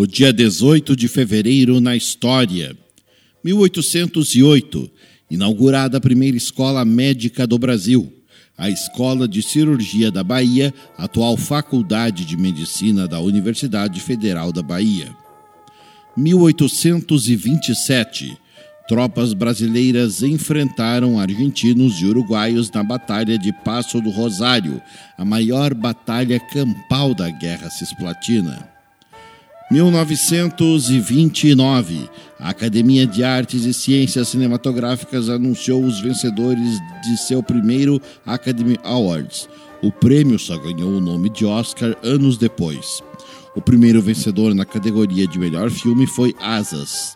O dia 18 de fevereiro na história. 1808, inaugurada a primeira escola médica do Brasil, a Escola de Cirurgia da Bahia, atual Faculdade de Medicina da Universidade Federal da Bahia. 1827, tropas brasileiras enfrentaram argentinos e uruguaios na Batalha de Passo do Rosário, a maior batalha campal da Guerra Cisplatina. 1929, a Academia de Artes e Ciências Cinematográficas anunciou os vencedores de seu primeiro Academy Awards. O prêmio só ganhou o nome de Oscar anos depois. O primeiro vencedor na categoria de melhor filme foi Asas.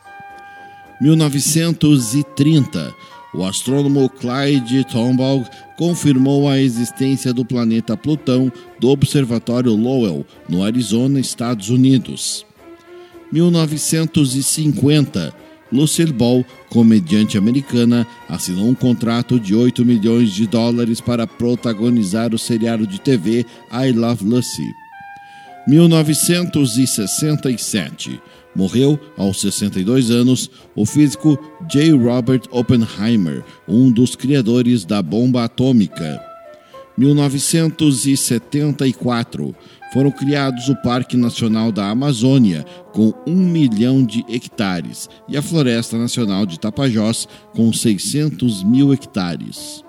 1930, o astrônomo Clyde Tombaugh confirmou a existência do planeta Plutão do Observatório Lowell, no Arizona, Estados Unidos. 1950, Lucille Ball, comediante americana, assinou um contrato de 8 milhões de dólares para protagonizar o seriado de TV I Love Lucy. 1967. Morreu aos 62 anos o físico J. Robert Oppenheimer, um dos criadores da bomba atômica. 1974 foram criados o Parque Nacional da Amazônia, com um milhão de hectares, e a Floresta Nacional de Tapajós, com 600 mil hectares.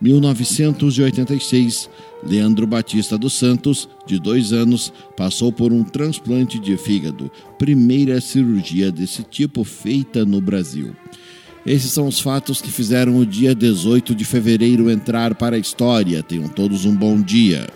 1986, Leandro Batista dos Santos, de dois anos, passou por um transplante de fígado, primeira cirurgia desse tipo feita no Brasil. Esses são os fatos que fizeram o dia 18 de fevereiro entrar para a história. Tenham todos um bom dia.